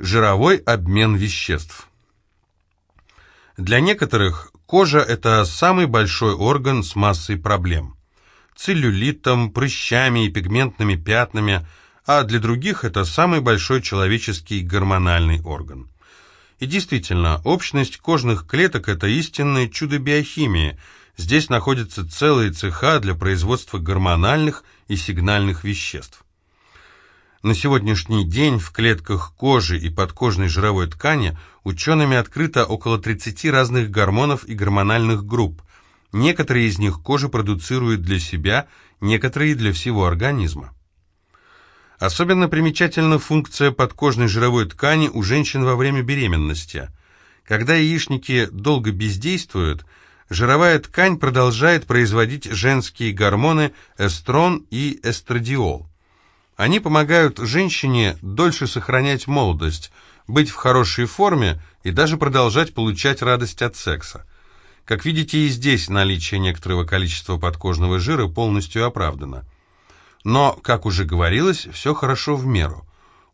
Жировой обмен веществ. Для некоторых кожа – это самый большой орган с массой проблем. Целлюлитом, прыщами и пигментными пятнами, а для других это самый большой человеческий гормональный орган. И действительно, общность кожных клеток – это истинное чудо биохимии. Здесь находятся целые цеха для производства гормональных и сигнальных веществ. На сегодняшний день в клетках кожи и подкожной жировой ткани учеными открыто около 30 разных гормонов и гормональных групп. Некоторые из них кожа продуцирует для себя, некоторые для всего организма. Особенно примечательна функция подкожной жировой ткани у женщин во время беременности. Когда яичники долго бездействуют, жировая ткань продолжает производить женские гормоны эстрон и эстрадиол. Они помогают женщине дольше сохранять молодость, быть в хорошей форме и даже продолжать получать радость от секса. Как видите, и здесь наличие некоторого количества подкожного жира полностью оправдано. Но, как уже говорилось, все хорошо в меру.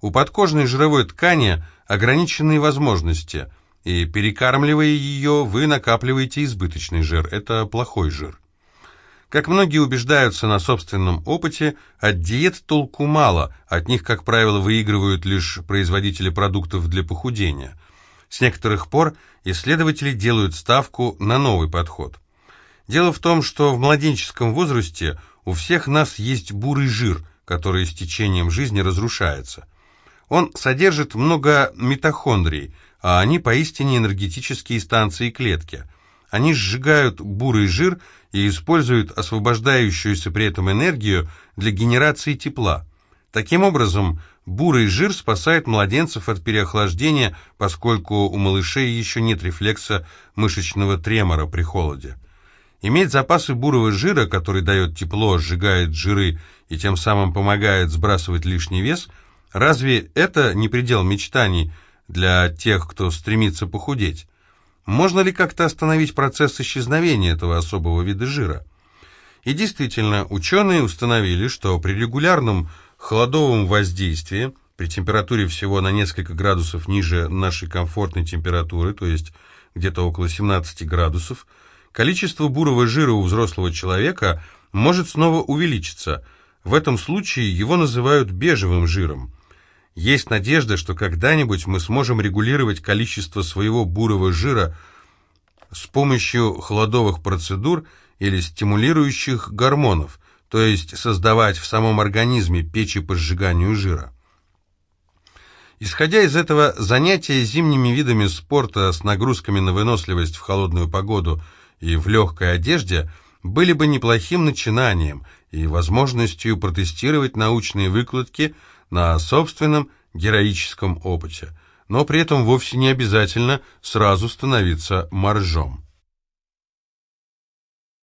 У подкожной жировой ткани ограниченные возможности, и перекармливая ее, вы накапливаете избыточный жир. Это плохой жир. Как многие убеждаются на собственном опыте, от диет толку мало, от них, как правило, выигрывают лишь производители продуктов для похудения. С некоторых пор исследователи делают ставку на новый подход. Дело в том, что в младенческом возрасте у всех нас есть бурый жир, который с течением жизни разрушается. Он содержит много митохондрий, а они поистине энергетические станции клетки. Они сжигают бурый жир и используют освобождающуюся при этом энергию для генерации тепла. Таким образом, бурый жир спасает младенцев от переохлаждения, поскольку у малышей еще нет рефлекса мышечного тремора при холоде. Иметь запасы бурого жира, который дает тепло, сжигает жиры и тем самым помогает сбрасывать лишний вес, разве это не предел мечтаний для тех, кто стремится похудеть? Можно ли как-то остановить процесс исчезновения этого особого вида жира? И действительно, ученые установили, что при регулярном холодовом воздействии, при температуре всего на несколько градусов ниже нашей комфортной температуры, то есть где-то около 17 градусов, количество бурого жира у взрослого человека может снова увеличиться. В этом случае его называют бежевым жиром. Есть надежда, что когда-нибудь мы сможем регулировать количество своего бурого жира с помощью холодовых процедур или стимулирующих гормонов, то есть создавать в самом организме печи по сжиганию жира. Исходя из этого, занятия зимними видами спорта с нагрузками на выносливость в холодную погоду и в легкой одежде были бы неплохим начинанием и возможностью протестировать научные выкладки – на собственном героическом опыте, но при этом вовсе не обязательно сразу становиться моржом.